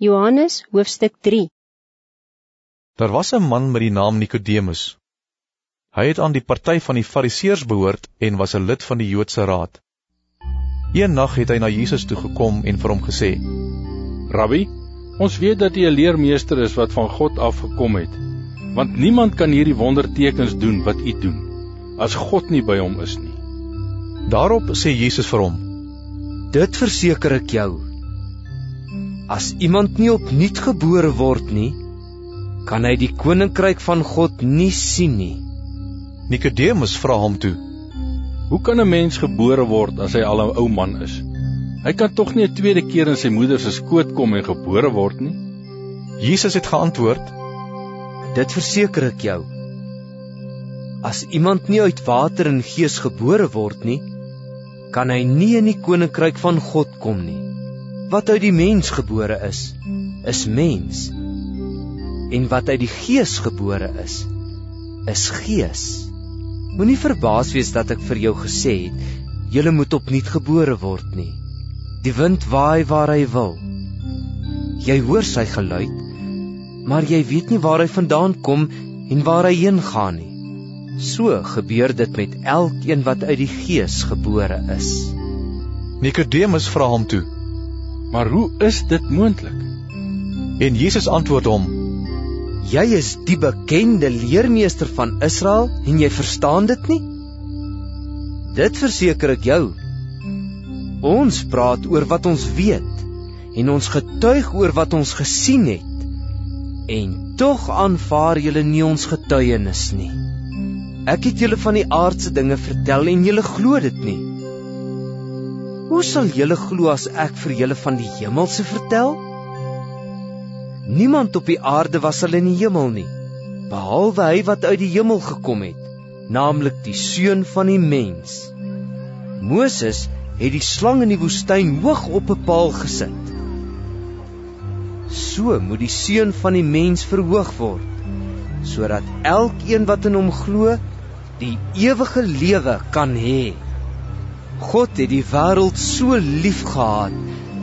Johannes hoofstuk 3 Daar was een man met die naam Nicodemus. Hy het aan die party van die fariseërs behoort en was een lid van die Joodse raad. Een nag het hy na Jesus toe gekom en vir hom gesê, Rabbi, ons weet dat U 'n leermeester is wat van God afgekom het, want niemand kan hierdie wondertekens doen wat U doen as God nie by hom is nie. Daarop sê Jesus vir hom, Dit verseker ek jou, As iemand nie opnuut gebore word nie, kan hy die koninkryk van God nie sien nie. Nikodemus vra hom toe: Hoe kan 'n mens gebore word as hy al 'n ou man is? Hy kan tog nie 'n tweede keer in sy moeder se skoot kom en gebore word nie? Jesus het geantwoord: Dit verseker ek jou. As iemand nie uit water en gees gebore word nie, kan hy nie in die koninkryk van God kom nie wat uit die mens gebore is, is mens. En wat uit die gees gebore is, is gees. Moenie verbaas wees dat ek vir jou gesê het, jy moet opnuut gebore word nie. Die wind waai waar hy wil. Jy hoor sy geluid, maar jy weet nie waar hy vandaan kom en waar hy heen gaan nie. So gebeur dit met elkeen wat uit die gees gebore is. Nikodemus vra hom toe: Maar hoe is dit moontlik? En Jesus antwoord hom: Jy is die bekende leermeester van Israel en jy verstaan dit nie? Dit verseker ek jou. Ons praat oor wat ons weet en ons getuig oor wat ons gesien het. En tog aanvaar julle nie ons getuienis nie. Ek het julle van die aardse dinge vertel en julle glo dit nie. Hoe sal julle glo as ek vir julle van die hemelse vertel? Niemand op die aarde was al in die hemel nie, behalwe hy wat uit die hemel gekom het, naamlik die seun van die mens. Moses het die slang in die woestyn hoog op 'n paal gesit. So moet die seun van die mens verhoog word, sodat elkeen wat in hom glo, die ewige lewe kan hê. God het die wêreld so lief gehad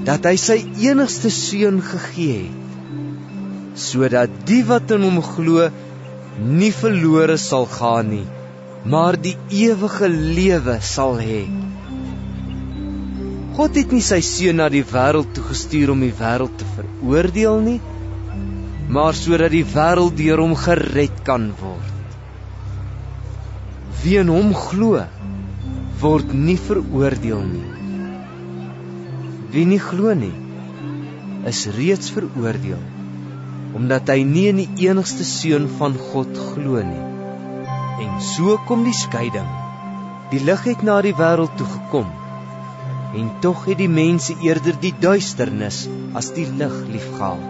dat hy sy enigste seun gegee het sodat die wat in hom glo nie verlore sal gaan nie maar die ewige lewe sal hê. God het nie sy seun na die wêreld toe gestuur om die wêreld te veroordeel nie maar sodat die wêreld deur hom gered kan word. Wie in hom glo word nie veroordeel nie. Wie nie glo nie, is reeds veroordeel omdat hy nie in die enigste seun van God glo nie. En so kom die skeiding. Die lig het na die wêreld toe gekom. En tog het die mense eerder die duisternis as die lig liefgehad.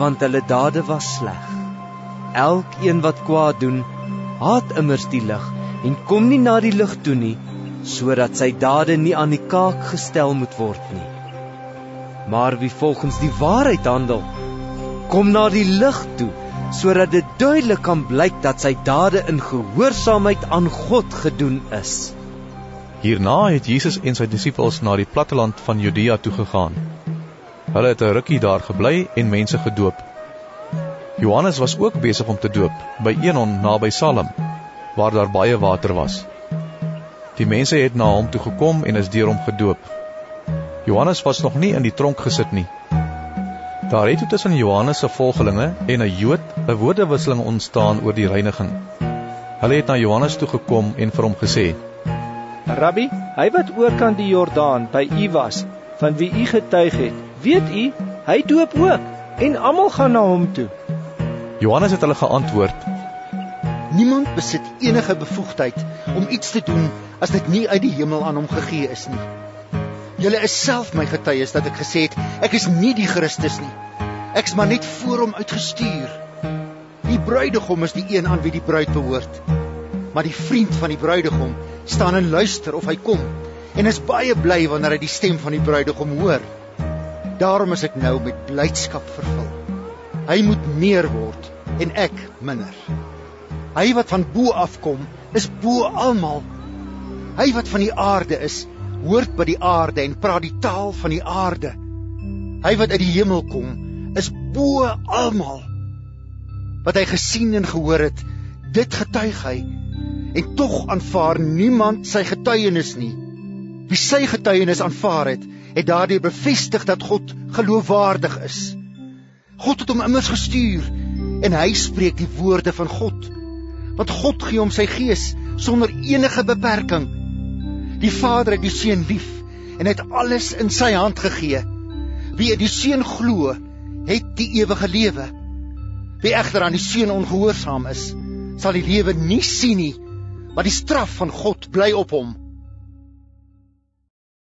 Want hulle dade was sleg. Elkeen wat kwaad doen, haat immers die lig en kom nie na die lig toe nie sodat sy dade nie aan die kaak gestel moet word nie. Maar wie volgens die waarheid handel, kom na die lig toe sodat dit duidelik kan blyk dat sy dade in gehoorsaamheid aan God gedoen is. Hierna het Jesus en sy disippels na die platteland van Judea toe gegaan. Hulle het 'n rukkie daar gebly en mense gedoop. Johannes was ook besig om te doop by Enon naby Salem waar daar baie water was. Die mense het na hom toe gekom en is deur hom gedoop. Johannes was nog nie in die tronk gesit nie. Daar het tussen Johannes se volgelinge en 'n Jood 'n woordewisseling ontstaan oor die reiniging. Hulle het na Johannes toe gekom en vir hom gesê: "Rabbi, hy wat oorkant die Jordaan by u was, van wie u getuig het, weet u, hy doop ook en almal gaan na hom toe." Johannes het hulle geantwoord: Niemand besit enige bevoegdheid om iets te doen as dit nie uit die hemel aan hom gegee is nie. Julle is self my getuies dat ek gesê het ek is nie die Christus nie. Ek's maar net voor hom uitgestuur. Die bruidegom is die een aan wie die bruid behoort. Maar die vriend van die bruidegom staan en luister of hy kom en is baie bly wanneer hy die stem van die bruidegom hoor. Daarom is ek nou met blydskap vervul. Hy moet meer word en ek minder. Hy wat van bo af kom, is bo almal. Hy wat van die aarde is, hoort by die aarde en praat die taal van die aarde. Hy wat uit die hemel kom, is bo almal. Wat hy gesien en gehoor het, dit getuig hy. En tog aanvaar niemand sy getuienis nie. Wie sy getuienis aanvaar het, het daardeur bevestig dat God geloofwaardig is. God het hom immers gestuur en hy spreek die woorde van God. Want God gee hom sy gees sonder enige beperking. Die Vader het die Seun lief en het alles in sy hand gegee. Wie in die Seun glo, het die ewige lewe. Wie egter aan die Seun ongehoorsaam is, sal die lewe nie sien nie, maar die straf van God bly op hom.